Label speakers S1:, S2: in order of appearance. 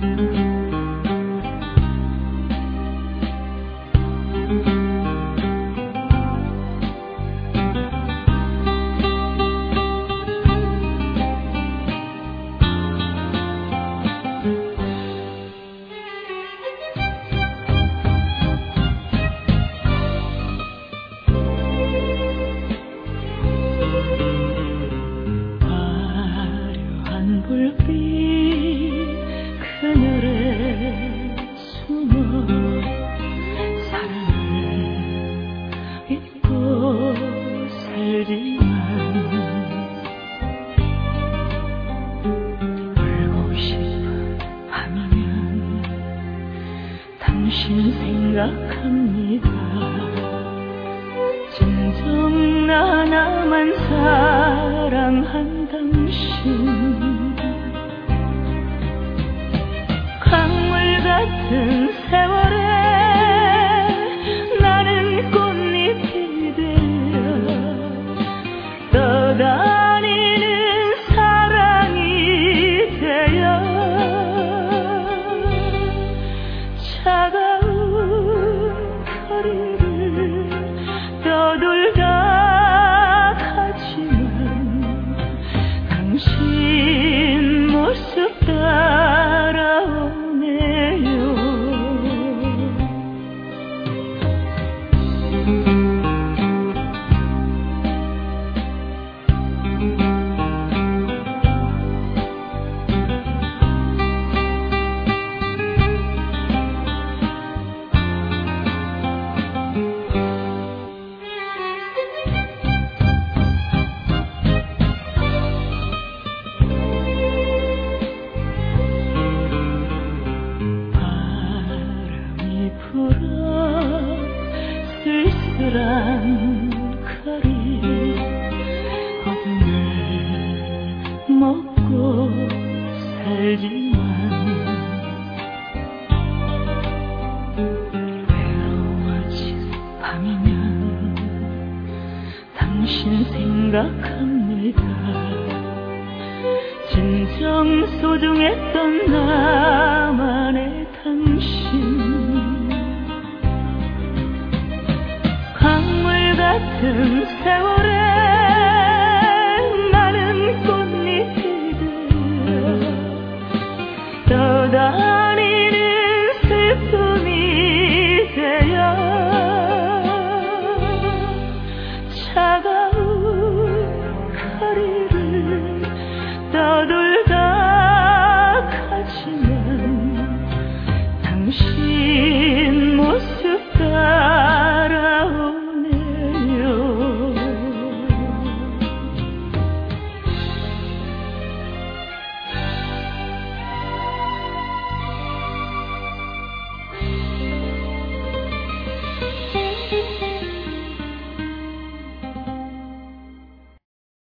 S1: Thank you. 당신 생각합니다. 진정 나 나만 사랑한 당신 생각합니다. 진정 소중했던 나만의 당신. 강물 같은 세월.